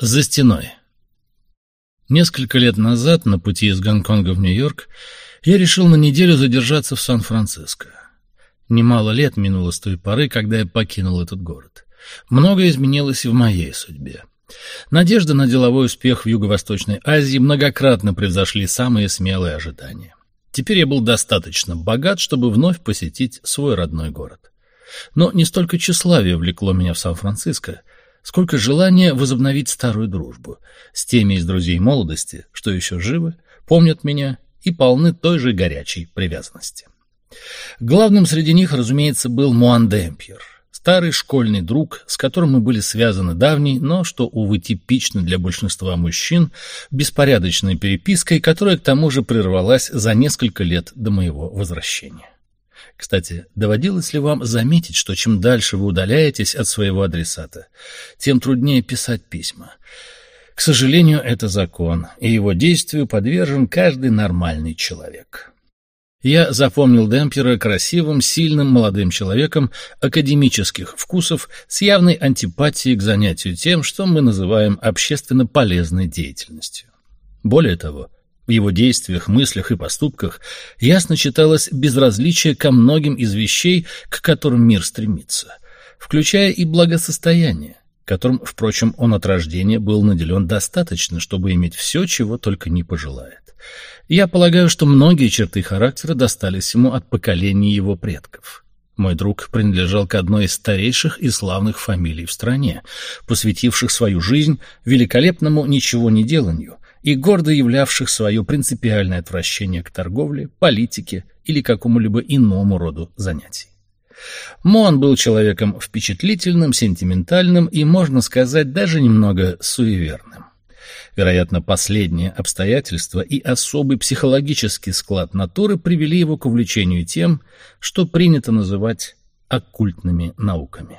За стеной. Несколько лет назад, на пути из Гонконга в Нью-Йорк, я решил на неделю задержаться в Сан-Франциско. Немало лет минуло с той поры, когда я покинул этот город. Многое изменилось и в моей судьбе. Надежды на деловой успех в Юго-Восточной Азии многократно превзошли самые смелые ожидания. Теперь я был достаточно богат, чтобы вновь посетить свой родной город. Но не столько тщеславие влекло меня в Сан-Франциско, сколько желания возобновить старую дружбу с теми из друзей молодости, что еще живы, помнят меня и полны той же горячей привязанности. Главным среди них, разумеется, был Муандемпьер, старый школьный друг, с которым мы были связаны давней, но, что, увы, типично для большинства мужчин, беспорядочной перепиской, которая к тому же прервалась за несколько лет до моего возвращения. Кстати, доводилось ли вам заметить, что чем дальше вы удаляетесь от своего адресата, тем труднее писать письма? К сожалению, это закон, и его действию подвержен каждый нормальный человек. Я запомнил Демпера красивым, сильным молодым человеком академических вкусов с явной антипатией к занятию тем, что мы называем общественно полезной деятельностью. Более того, в его действиях, мыслях и поступках ясно читалось безразличие ко многим из вещей, к которым мир стремится, включая и благосостояние, которым, впрочем, он от рождения был наделен достаточно, чтобы иметь все, чего только не пожелает. Я полагаю, что многие черты характера достались ему от поколений его предков. Мой друг принадлежал к одной из старейших и славных фамилий в стране, посвятивших свою жизнь великолепному ничего не деланию, и гордо являвших свое принципиальное отвращение к торговле, политике или какому-либо иному роду занятий. Мон был человеком впечатлительным, сентиментальным и, можно сказать, даже немного суеверным. Вероятно, последние обстоятельства и особый психологический склад натуры привели его к увлечению тем, что принято называть оккультными науками.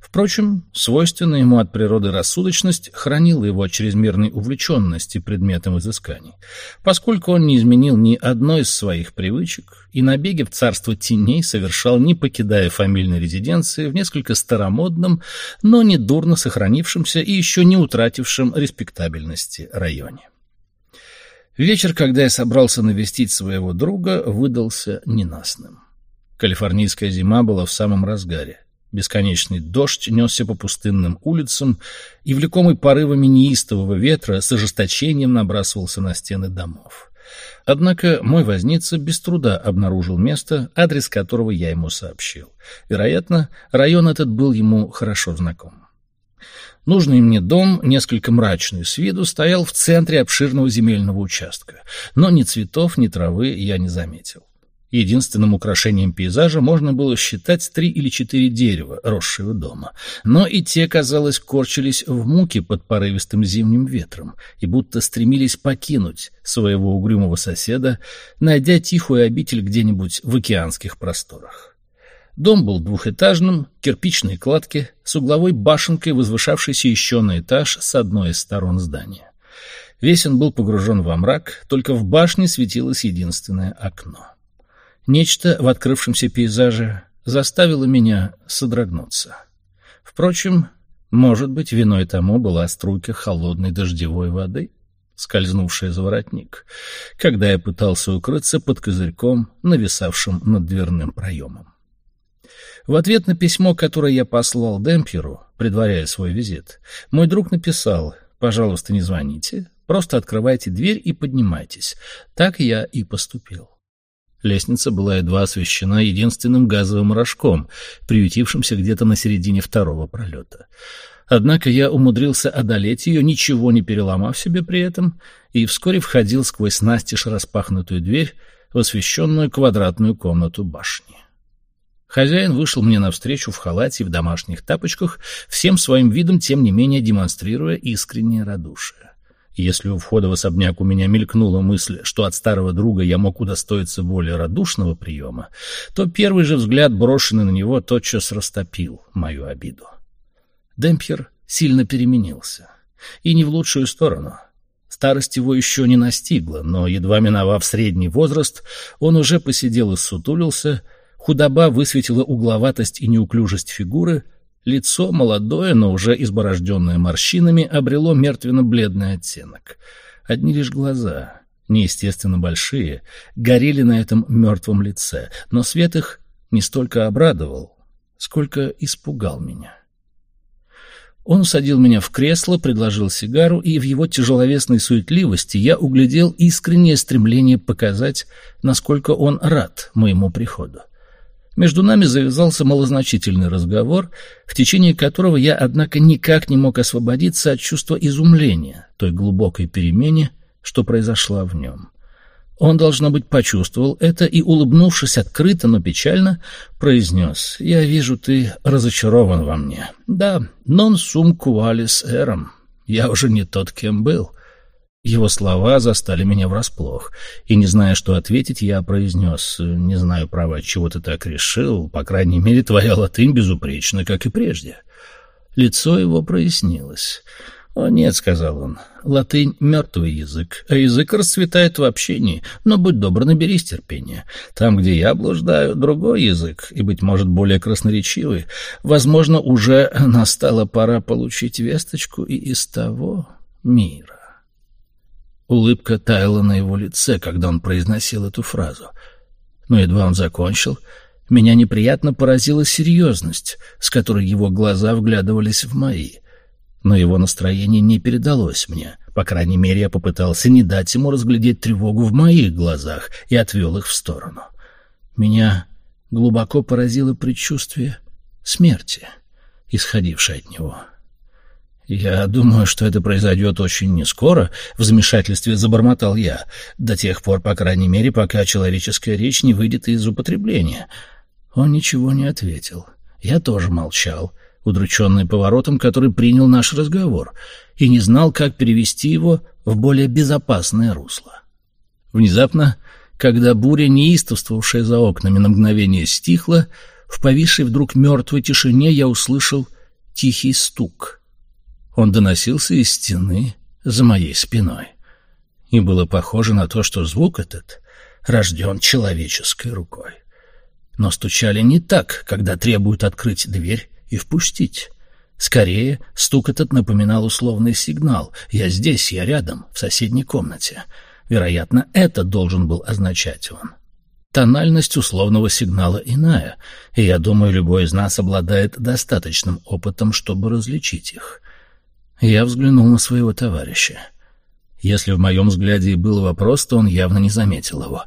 Впрочем, свойственная ему от природы рассудочность хранила его от чрезмерной увлеченности предметом изысканий, поскольку он не изменил ни одной из своих привычек и набеги в царство теней совершал, не покидая фамильной резиденции в несколько старомодном, но не дурно сохранившемся и еще не утратившем респектабельности районе. Вечер, когда я собрался навестить своего друга, выдался ненастным. Калифорнийская зима была в самом разгаре. Бесконечный дождь несся по пустынным улицам, и, влекомый порывами неистового ветра, с ожесточением набрасывался на стены домов. Однако мой возница без труда обнаружил место, адрес которого я ему сообщил. Вероятно, район этот был ему хорошо знаком. Нужный мне дом, несколько мрачный с виду, стоял в центре обширного земельного участка, но ни цветов, ни травы я не заметил. Единственным украшением пейзажа можно было считать три или четыре дерева, росшие дома. Но и те, казалось, корчились в муке под порывистым зимним ветром и будто стремились покинуть своего угрюмого соседа, найдя тихую обитель где-нибудь в океанских просторах. Дом был двухэтажным, кирпичной кладки, с угловой башенкой, возвышавшейся еще на этаж с одной из сторон здания. Весь он был погружен во мрак, только в башне светилось единственное окно. Нечто в открывшемся пейзаже заставило меня содрогнуться. Впрочем, может быть, виной тому была струйка холодной дождевой воды, скользнувшая за воротник, когда я пытался укрыться под козырьком, нависавшим над дверным проемом. В ответ на письмо, которое я послал Демпьеру, предваряя свой визит, мой друг написал «Пожалуйста, не звоните, просто открывайте дверь и поднимайтесь». Так я и поступил. Лестница была едва освещена единственным газовым рожком, приютившимся где-то на середине второго пролета. Однако я умудрился одолеть ее, ничего не переломав себе при этом, и вскоре входил сквозь настежь распахнутую дверь в освещенную квадратную комнату башни. Хозяин вышел мне навстречу в халате и в домашних тапочках, всем своим видом, тем не менее, демонстрируя искреннее радушие. Если у входа в особняк у меня мелькнула мысль, что от старого друга я мог удостоиться более радушного приема, то первый же взгляд, брошенный на него, тотчас растопил мою обиду. Демпьер сильно переменился. И не в лучшую сторону. Старость его еще не настигла, но, едва миновав средний возраст, он уже посидел и сутулился, худоба высветила угловатость и неуклюжесть фигуры, Лицо, молодое, но уже изборожденное морщинами, обрело мертвенно-бледный оттенок. Одни лишь глаза, неестественно большие, горели на этом мертвом лице, но свет их не столько обрадовал, сколько испугал меня. Он усадил меня в кресло, предложил сигару, и в его тяжеловесной суетливости я углядел искреннее стремление показать, насколько он рад моему приходу. Между нами завязался малозначительный разговор, в течение которого я, однако, никак не мог освободиться от чувства изумления той глубокой перемене, что произошла в нем. Он, должно быть, почувствовал это и, улыбнувшись открыто, но печально, произнес «Я вижу, ты разочарован во мне. Да, non sum qualis eram. Я уже не тот, кем был». Его слова застали меня врасплох, и, не зная, что ответить, я произнес «Не знаю, право, чего ты так решил, по крайней мере, твоя латынь безупречна, как и прежде». Лицо его прояснилось. «О нет», — сказал он, — «латынь — мертвый язык, а язык расцветает в общении, но будь добр, наберись терпения. Там, где я блуждаю, другой язык, и, быть может, более красноречивый. Возможно, уже настала пора получить весточку и из того мира». Улыбка таяла на его лице, когда он произносил эту фразу. Но едва он закончил, меня неприятно поразила серьезность, с которой его глаза вглядывались в мои — но его настроение не передалось мне. По крайней мере, я попытался не дать ему разглядеть тревогу в моих глазах и отвел их в сторону. Меня глубоко поразило предчувствие смерти, исходившее от него. «Я думаю, что это произойдет очень нескоро», — в замешательстве забормотал я, «до тех пор, по крайней мере, пока человеческая речь не выйдет из употребления». Он ничего не ответил. Я тоже молчал — удрученный поворотом, который принял наш разговор, и не знал, как перевести его в более безопасное русло. Внезапно, когда буря, неистовствовавшая за окнами, на мгновение стихла, в повисшей вдруг мертвой тишине я услышал тихий стук. Он доносился из стены за моей спиной. И было похоже на то, что звук этот рожден человеческой рукой. Но стучали не так, когда требуют открыть дверь и впустить. Скорее, стук этот напоминал условный сигнал «Я здесь, я рядом, в соседней комнате». Вероятно, это должен был означать он. Тональность условного сигнала иная, и я думаю, любой из нас обладает достаточным опытом, чтобы различить их. Я взглянул на своего товарища. Если в моем взгляде и был вопрос, то он явно не заметил его.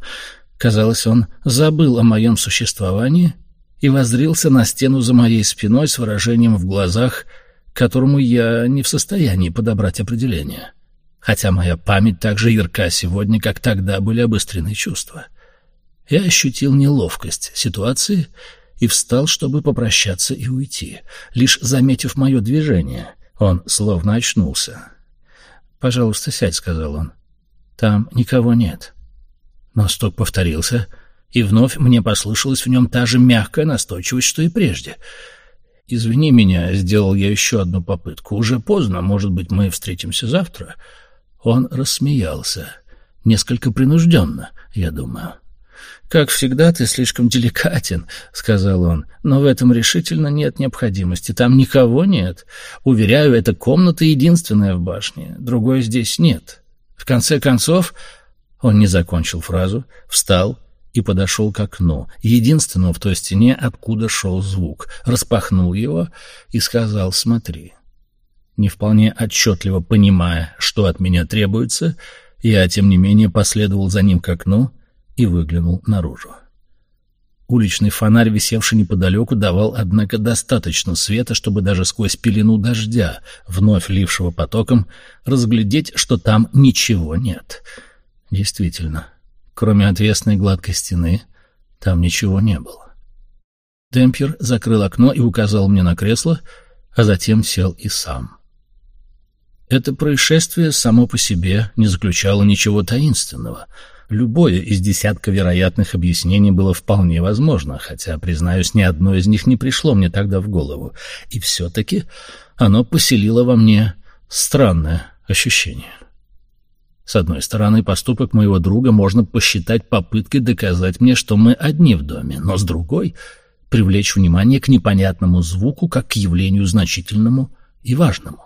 Казалось, он забыл о моем существовании и воззрился на стену за моей спиной с выражением в глазах, которому я не в состоянии подобрать определение. Хотя моя память так же ярка сегодня, как тогда были обострены чувства. Я ощутил неловкость ситуации и встал, чтобы попрощаться и уйти. Лишь заметив мое движение, он словно очнулся. «Пожалуйста, сядь», — сказал он. «Там никого нет». Но стук повторился — и вновь мне послышалась в нем та же мягкая настойчивость, что и прежде. «Извини меня», — сделал я еще одну попытку. «Уже поздно, может быть, мы встретимся завтра?» Он рассмеялся. Несколько принужденно, я думаю. «Как всегда, ты слишком деликатен», — сказал он. «Но в этом решительно нет необходимости. Там никого нет. Уверяю, эта комната единственная в башне. Другой здесь нет. В конце концов...» Он не закончил фразу, встал и подошел к окну, единственному в той стене, откуда шел звук, распахнул его и сказал «Смотри». Не вполне отчетливо понимая, что от меня требуется, я, тем не менее, последовал за ним к окну и выглянул наружу. Уличный фонарь, висевший неподалеку, давал, однако, достаточно света, чтобы даже сквозь пелену дождя, вновь лившего потоком, разглядеть, что там ничего нет. Действительно, Кроме отвесной гладкой стены, там ничего не было. Демпер закрыл окно и указал мне на кресло, а затем сел и сам. Это происшествие само по себе не заключало ничего таинственного. Любое из десятка вероятных объяснений было вполне возможно, хотя, признаюсь, ни одно из них не пришло мне тогда в голову. И все-таки оно поселило во мне странное ощущение. С одной стороны, поступок моего друга можно посчитать попыткой доказать мне, что мы одни в доме, но с другой привлечь внимание к непонятному звуку как к явлению значительному и важному.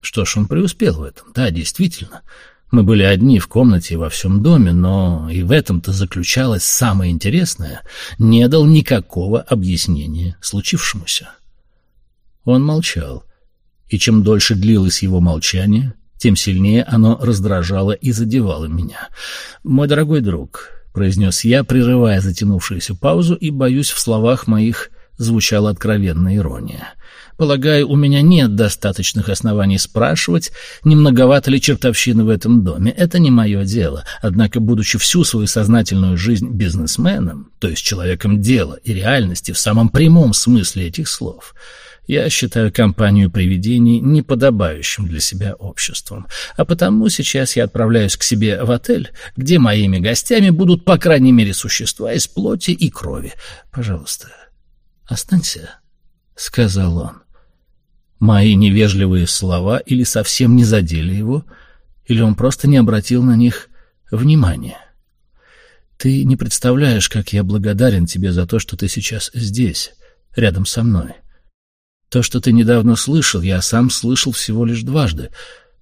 Что ж, он преуспел в этом, да, действительно. Мы были одни в комнате и во всем доме, но и в этом-то заключалось самое интересное. Не дал никакого объяснения случившемуся. Он молчал, и чем дольше длилось его молчание, тем сильнее оно раздражало и задевало меня. «Мой дорогой друг», — произнес я, прерывая затянувшуюся паузу, и, боюсь, в словах моих звучала откровенная ирония. Полагаю, у меня нет достаточных оснований спрашивать, не многовато ли чертовщины в этом доме. Это не мое дело. Однако, будучи всю свою сознательную жизнь бизнесменом, то есть человеком дела и реальности в самом прямом смысле этих слов, я считаю компанию привидений неподобающим для себя обществом. А потому сейчас я отправляюсь к себе в отель, где моими гостями будут, по крайней мере, существа из плоти и крови. Пожалуйста, останься, — сказал он. Мои невежливые слова или совсем не задели его, или он просто не обратил на них внимания. Ты не представляешь, как я благодарен тебе за то, что ты сейчас здесь, рядом со мной. То, что ты недавно слышал, я сам слышал всего лишь дважды,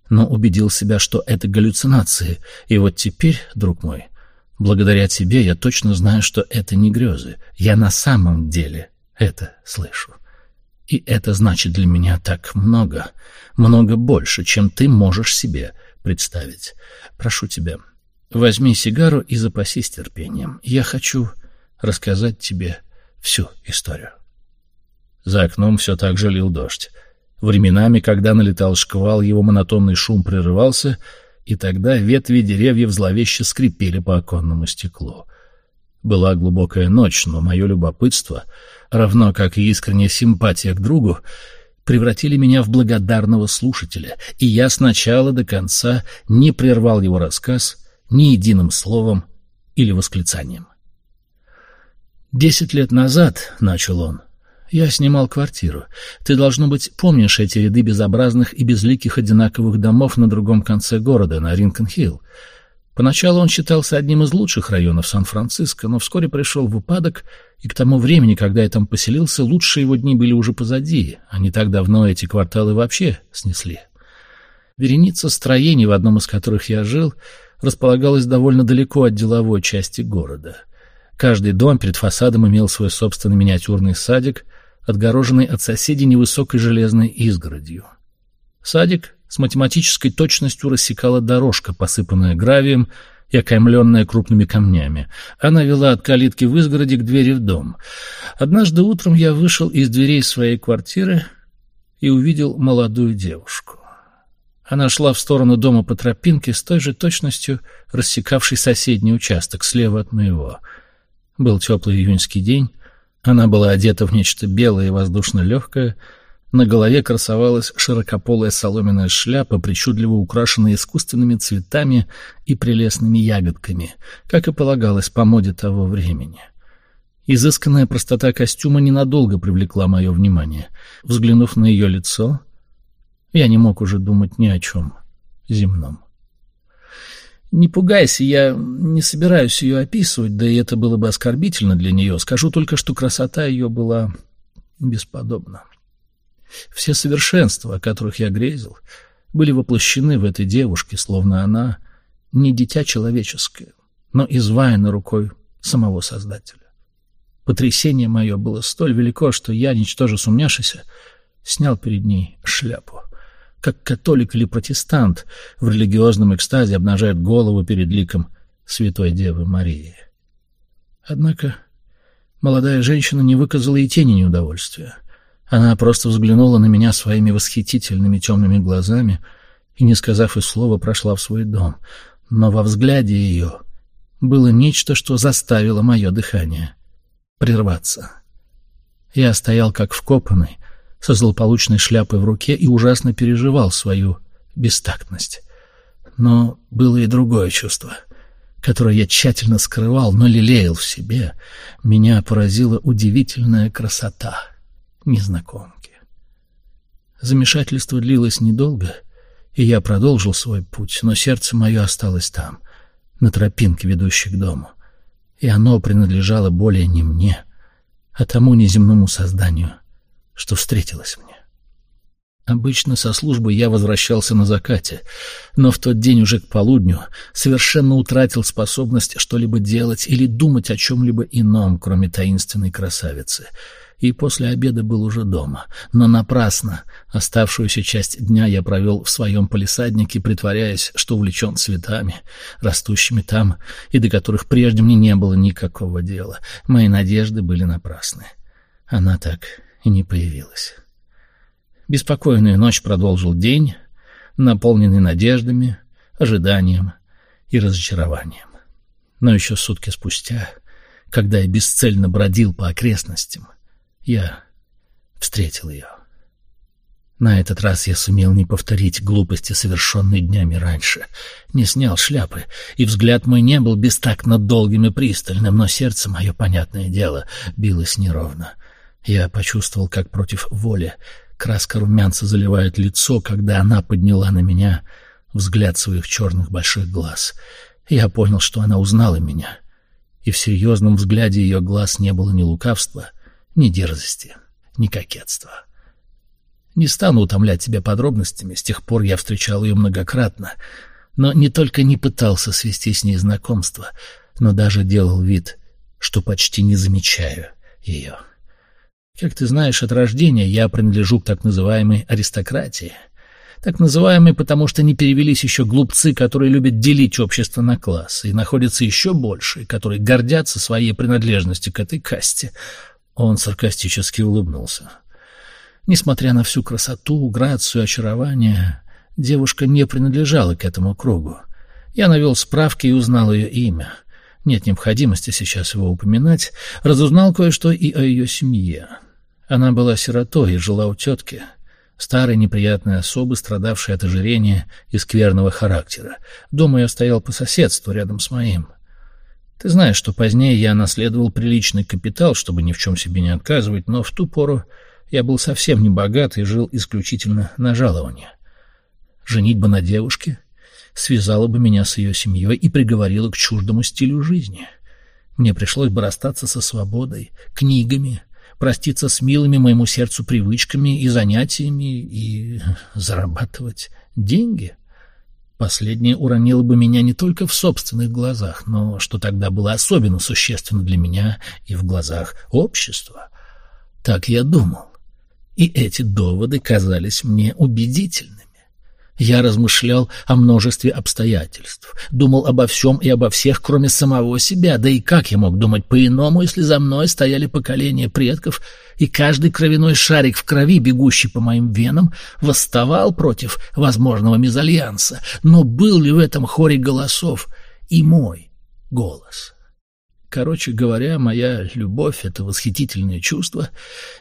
но убедил себя, что это галлюцинации. И вот теперь, друг мой, благодаря тебе я точно знаю, что это не грезы. Я на самом деле это слышу. И это значит для меня так много, много больше, чем ты можешь себе представить. Прошу тебя, возьми сигару и запасись терпением. Я хочу рассказать тебе всю историю. За окном все так же лил дождь. Временами, когда налетал шквал, его монотонный шум прерывался, и тогда ветви деревьев зловеще скрипели по оконному стеклу. Была глубокая ночь, но мое любопытство — равно как и искренняя симпатия к другу, превратили меня в благодарного слушателя, и я с начала до конца не прервал его рассказ ни единым словом или восклицанием. «Десять лет назад, — начал он, — я снимал квартиру. Ты, должно быть, помнишь эти ряды безобразных и безликих одинаковых домов на другом конце города, на Ринкон-Хилл. Поначалу он считался одним из лучших районов Сан-Франциско, но вскоре пришел в упадок — и к тому времени, когда я там поселился, лучшие его дни были уже позади, а не так давно эти кварталы вообще снесли. Вереница строений, в одном из которых я жил, располагалась довольно далеко от деловой части города. Каждый дом перед фасадом имел свой собственный миниатюрный садик, отгороженный от соседей невысокой железной изгородью. Садик с математической точностью рассекала дорожка, посыпанная гравием, и окаймленная крупными камнями. Она вела от калитки в изгороде к двери в дом. Однажды утром я вышел из дверей своей квартиры и увидел молодую девушку. Она шла в сторону дома по тропинке с той же точностью, рассекавшей соседний участок слева от моего. Был теплый июньский день. Она была одета в нечто белое и воздушно-легкое — на голове красовалась широкополая соломенная шляпа, причудливо украшенная искусственными цветами и прелестными ягодками, как и полагалось по моде того времени. Изысканная простота костюма ненадолго привлекла мое внимание. Взглянув на ее лицо, я не мог уже думать ни о чем земном. Не пугайся, я не собираюсь ее описывать, да и это было бы оскорбительно для нее. Скажу только, что красота ее была бесподобна. Все совершенства, о которых я грезил, были воплощены в этой девушке, словно она не дитя человеческое, но изваяна рукой самого Создателя. Потрясение мое было столь велико, что я, ничтоже сумняшися, снял перед ней шляпу. Как католик или протестант в религиозном экстазе обнажает голову перед ликом Святой Девы Марии. Однако молодая женщина не выказала и тени неудовольствия — она просто взглянула на меня своими восхитительными темными глазами и, не сказав и слова, прошла в свой дом. Но во взгляде ее было нечто, что заставило мое дыхание прерваться. Я стоял как вкопанный, со злополучной шляпой в руке и ужасно переживал свою бестактность. Но было и другое чувство, которое я тщательно скрывал, но лелеял в себе. Меня поразила удивительная красота — незнакомки. Замешательство длилось недолго, и я продолжил свой путь, но сердце мое осталось там, на тропинке, ведущей к дому, и оно принадлежало более не мне, а тому неземному созданию, что встретилось мне. Обычно со службы я возвращался на закате, но в тот день уже к полудню совершенно утратил способность что-либо делать или думать о чем-либо ином, кроме таинственной красавицы — и после обеда был уже дома. Но напрасно. Оставшуюся часть дня я провел в своем полисаднике, притворяясь, что увлечен цветами, растущими там, и до которых прежде мне не было никакого дела. Мои надежды были напрасны. Она так и не появилась. Беспокойную ночь продолжил день, наполненный надеждами, ожиданием и разочарованием. Но еще сутки спустя, когда я бесцельно бродил по окрестностям, я встретил ее. На этот раз я сумел не повторить глупости, совершенные днями раньше. Не снял шляпы, и взгляд мой не был бестактно долгим и пристальным, но сердце мое, понятное дело, билось неровно. Я почувствовал, как против воли краска румянца заливает лицо, когда она подняла на меня взгляд своих черных больших глаз. Я понял, что она узнала меня, и в серьезном взгляде ее глаз не было ни лукавства, ни дерзости, ни кокетства. Не стану утомлять тебя подробностями, с тех пор я встречал ее многократно, но не только не пытался свести с ней знакомство, но даже делал вид, что почти не замечаю ее. Как ты знаешь, от рождения я принадлежу к так называемой аристократии. Так называемой, потому что не перевелись еще глупцы, которые любят делить общество на классы, и находятся еще больше, которые гордятся своей принадлежностью к этой касте — он саркастически улыбнулся. Несмотря на всю красоту, грацию, очарование, девушка не принадлежала к этому кругу. Я навел справки и узнал ее имя. Нет необходимости сейчас его упоминать. Разузнал кое-что и о ее семье. Она была сиротой и жила у тетки, старой неприятной особы, страдавшей от ожирения и скверного характера. Дом ее стоял по соседству, рядом с моим. Ты знаешь, что позднее я наследовал приличный капитал, чтобы ни в чем себе не отказывать, но в ту пору я был совсем не богат и жил исключительно на жалование. Женить бы на девушке связала бы меня с ее семьей и приговорила к чуждому стилю жизни. Мне пришлось бы расстаться со свободой, книгами, проститься с милыми моему сердцу привычками и занятиями и зарабатывать деньги. Последнее уронило бы меня не только в собственных глазах, но, что тогда было особенно существенно для меня, и в глазах общества. Так я думал. И эти доводы казались мне убедительными. Я размышлял о множестве обстоятельств, думал обо всем и обо всех, кроме самого себя, да и как я мог думать по-иному, если за мной стояли поколения предков, и каждый кровяной шарик в крови, бегущий по моим венам, восставал против возможного мезальянса. Но был ли в этом хоре голосов и мой голос?» Короче говоря, моя любовь, это восхитительное чувство,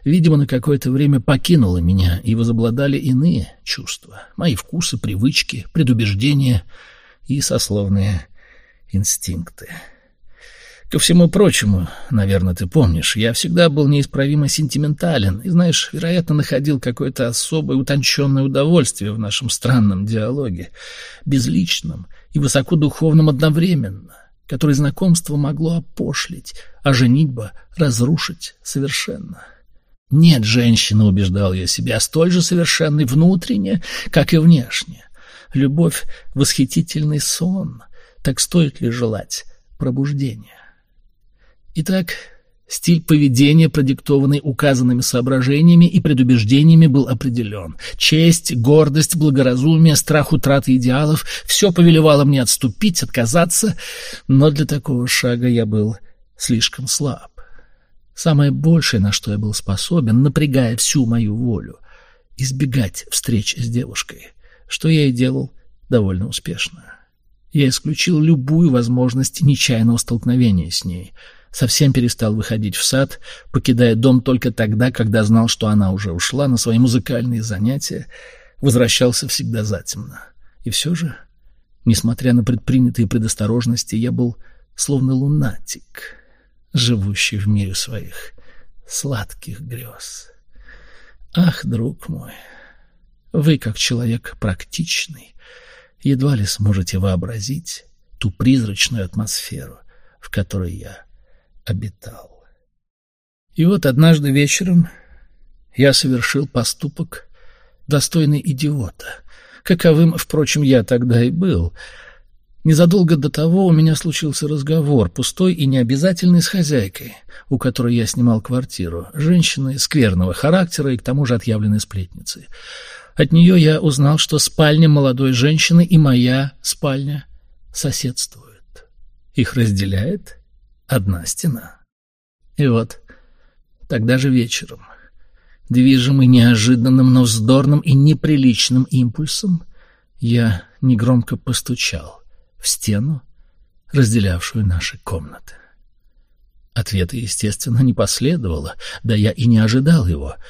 видимо, на какое-то время покинуло меня, и возобладали иные чувства, мои вкусы, привычки, предубеждения и сословные инстинкты. Ко всему прочему, наверное, ты помнишь, я всегда был неисправимо сентиментален и, знаешь, вероятно, находил какое-то особое утонченное удовольствие в нашем странном диалоге, безличном и высокодуховном одновременно — который знакомство могло опошлить, а женитьба разрушить совершенно. Нет женщины, убеждал я себя, столь же совершенной внутренне, как и внешне. Любовь — восхитительный сон, так стоит ли желать пробуждения? Итак, Стиль поведения, продиктованный указанными соображениями и предубеждениями, был определен. Честь, гордость, благоразумие, страх утраты идеалов — все повелевало мне отступить, отказаться, но для такого шага я был слишком слаб. Самое большее, на что я был способен, напрягая всю мою волю, избегать встреч с девушкой, что я и делал довольно успешно. Я исключил любую возможность нечаянного столкновения с ней — совсем перестал выходить в сад, покидая дом только тогда, когда знал, что она уже ушла на свои музыкальные занятия, возвращался всегда затемно. И все же, несмотря на предпринятые предосторожности, я был словно лунатик, живущий в мире своих сладких грез. Ах, друг мой, вы, как человек практичный, едва ли сможете вообразить ту призрачную атмосферу, в которой я обитал. И вот однажды вечером я совершил поступок, достойный идиота. Каковым, впрочем, я тогда и был. Незадолго до того у меня случился разговор, пустой и необязательный, с хозяйкой, у которой я снимал квартиру, женщиной скверного характера и к тому же отъявленной сплетницей. От нее я узнал, что спальня молодой женщины и моя спальня соседствуют. Их разделяет одна стена. И вот тогда же вечером, движимый неожиданным, но вздорным и неприличным импульсом, я негромко постучал в стену, разделявшую наши комнаты. Ответа, естественно, не последовало, да я и не ожидал его —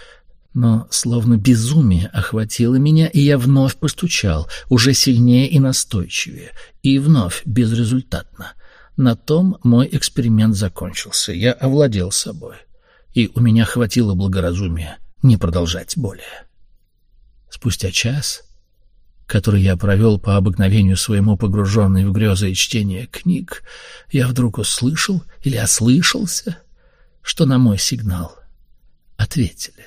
но словно безумие охватило меня, и я вновь постучал, уже сильнее и настойчивее, и вновь безрезультатно. На том мой эксперимент закончился, я овладел собой, и у меня хватило благоразумия не продолжать более. Спустя час, который я провел по обыкновению своему погруженный в грезы и чтение книг, я вдруг услышал или ослышался, что на мой сигнал ответили.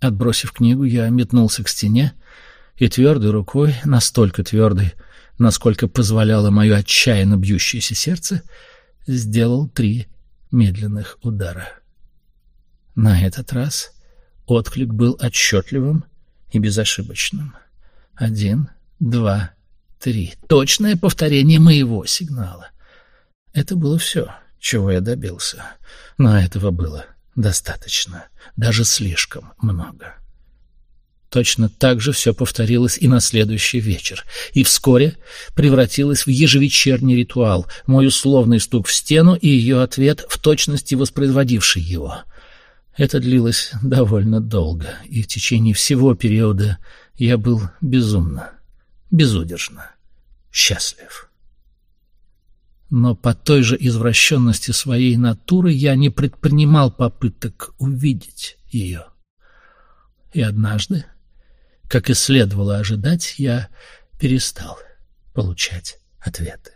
Отбросив книгу, я метнулся к стене и твердой рукой, настолько твердой, насколько позволяло мое отчаянно бьющееся сердце, сделал три медленных удара. На этот раз отклик был отчетливым и безошибочным. Один, два, три. Точное повторение моего сигнала. Это было все, чего я добился. Но этого было Достаточно. Даже слишком много. Точно так же все повторилось и на следующий вечер, и вскоре превратилось в ежевечерний ритуал, мой условный стук в стену и ее ответ, в точности воспроизводивший его. Это длилось довольно долго, и в течение всего периода я был безумно, безудержно счастлив но по той же извращенности своей натуры я не предпринимал попыток увидеть ее. И однажды, как и следовало ожидать, я перестал получать ответы.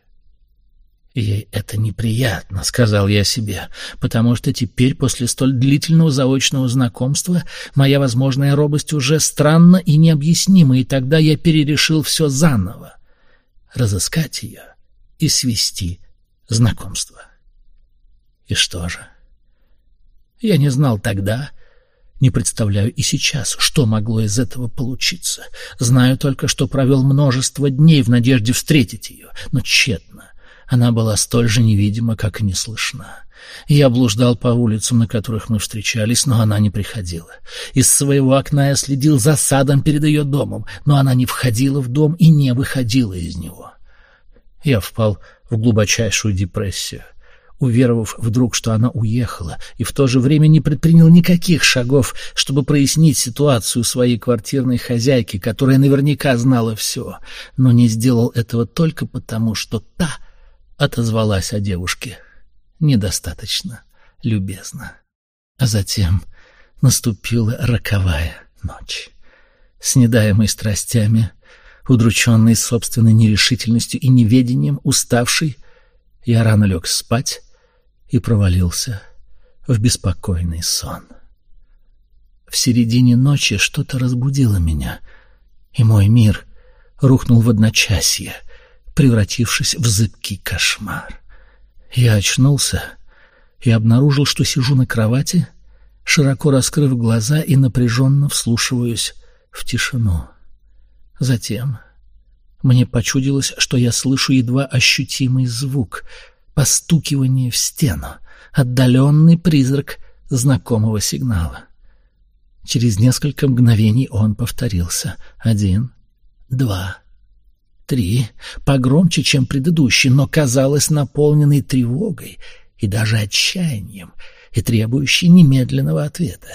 «Ей это неприятно», — сказал я себе, «потому что теперь, после столь длительного заочного знакомства, моя возможная робость уже странна и необъяснима, и тогда я перерешил все заново. Разыскать ее и свести знакомства. И что же? Я не знал тогда, не представляю и сейчас, что могло из этого получиться. Знаю только, что провел множество дней в надежде встретить ее, но тщетно. Она была столь же невидима, как и не слышна. Я блуждал по улицам, на которых мы встречались, но она не приходила. Из своего окна я следил за садом перед ее домом, но она не входила в дом и не выходила из него. Я впал в глубочайшую депрессию, уверовав вдруг, что она уехала, и в то же время не предпринял никаких шагов, чтобы прояснить ситуацию своей квартирной хозяйки, которая наверняка знала все, но не сделал этого только потому, что та отозвалась о девушке недостаточно любезно. А затем наступила роковая ночь. С страстями Удрученный собственной нерешительностью и неведением, уставший, я рано лег спать и провалился в беспокойный сон. В середине ночи что-то разбудило меня, и мой мир рухнул в одночасье, превратившись в зыбкий кошмар. Я очнулся и обнаружил, что сижу на кровати, широко раскрыв глаза и напряженно вслушиваюсь в тишину. Затем мне почудилось, что я слышу едва ощутимый звук — постукивание в стену, отдаленный призрак знакомого сигнала. Через несколько мгновений он повторился. Один, два, три. Погромче, чем предыдущий, но казалось наполненный тревогой и даже отчаянием и требующий немедленного ответа.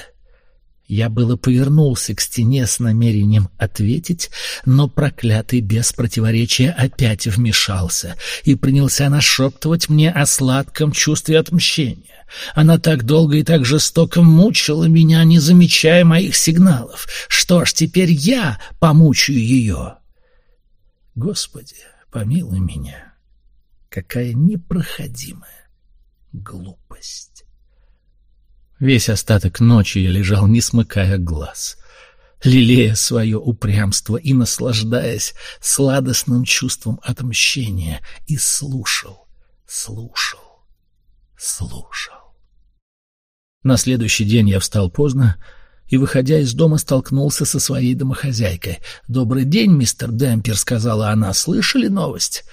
Я было повернулся к стене с намерением ответить, но проклятый без противоречия опять вмешался и принялся нашептывать мне о сладком чувстве отмщения. Она так долго и так жестоко мучила меня, не замечая моих сигналов. Что ж, теперь я помучаю ее. Господи, помилуй меня, какая непроходимая глупость. Весь остаток ночи я лежал, не смыкая глаз, лелея свое упрямство и наслаждаясь сладостным чувством отмщения, и слушал, слушал, слушал. На следующий день я встал поздно и, выходя из дома, столкнулся со своей домохозяйкой. «Добрый день, мистер Демпер», — сказала она. «Слышали новость?»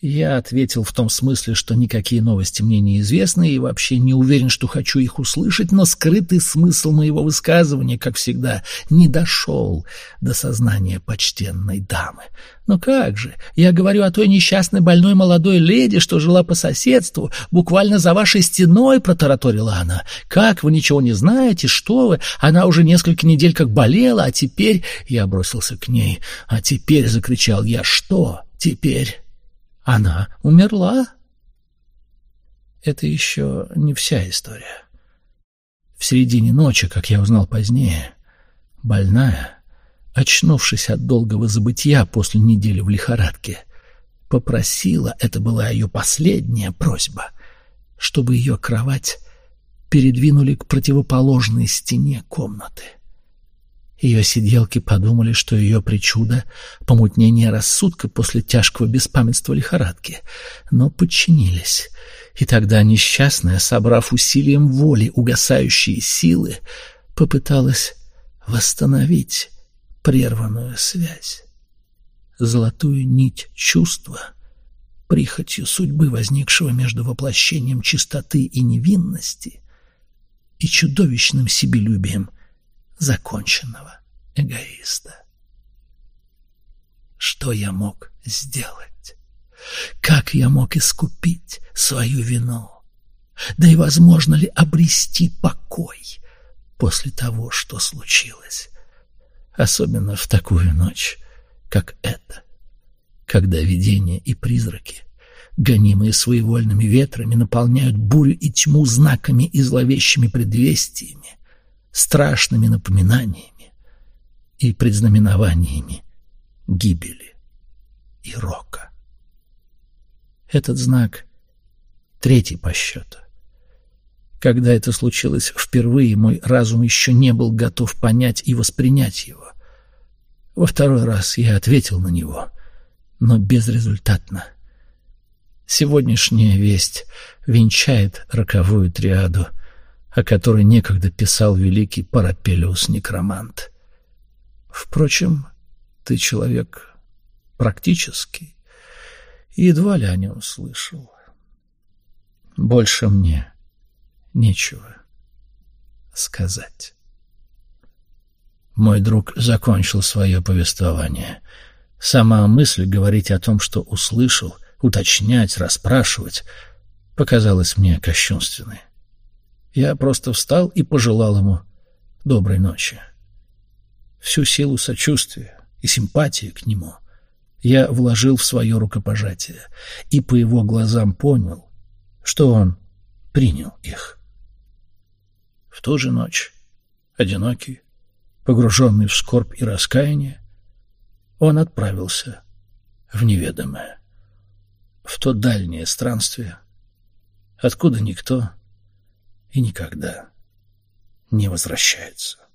Я ответил в том смысле, что никакие новости мне не известны и вообще не уверен, что хочу их услышать, но скрытый смысл моего высказывания, как всегда, не дошел до сознания почтенной дамы. Но как же, я говорю о той несчастной больной молодой леди, что жила по соседству, буквально за вашей стеной, протараторила она. Как вы ничего не знаете, что вы? Она уже несколько недель как болела, а теперь... Я бросился к ней. А теперь, закричал я, что теперь? Она умерла. Это еще не вся история. В середине ночи, как я узнал позднее, больная, очнувшись от долгого забытия после недели в лихорадке, попросила, это была ее последняя просьба, чтобы ее кровать передвинули к противоположной стене комнаты. Ее сиделки подумали, что ее причуда — помутнение рассудка после тяжкого беспамятства лихорадки, но подчинились. И тогда несчастная, собрав усилием воли угасающие силы, попыталась восстановить прерванную связь. Золотую нить чувства, прихотью судьбы, возникшего между воплощением чистоты и невинности и чудовищным себелюбием — законченного эгоиста. Что я мог сделать? Как я мог искупить свою вину? Да и возможно ли обрести покой после того, что случилось? Особенно в такую ночь, как эта, когда видения и призраки, гонимые своевольными ветрами, наполняют бурю и тьму знаками и зловещими предвестиями, страшными напоминаниями и предзнаменованиями гибели и рока. Этот знак третий по счету. Когда это случилось впервые, мой разум еще не был готов понять и воспринять его. Во второй раз я ответил на него, но безрезультатно. Сегодняшняя весть венчает роковую триаду — о которой некогда писал великий Парапелиус-некромант. Впрочем, ты человек практический, и едва ли о нем слышал. Больше мне нечего сказать. Мой друг закончил свое повествование. Сама мысль говорить о том, что услышал, уточнять, расспрашивать, показалась мне кощунственной. Я просто встал и пожелал ему доброй ночи. Всю силу сочувствия и симпатии к нему я вложил в свое рукопожатие и по его глазам понял, что он принял их. В ту же ночь, одинокий, погруженный в скорбь и раскаяние, он отправился в неведомое, в то дальнее странствие, откуда никто и никогда не возвращается.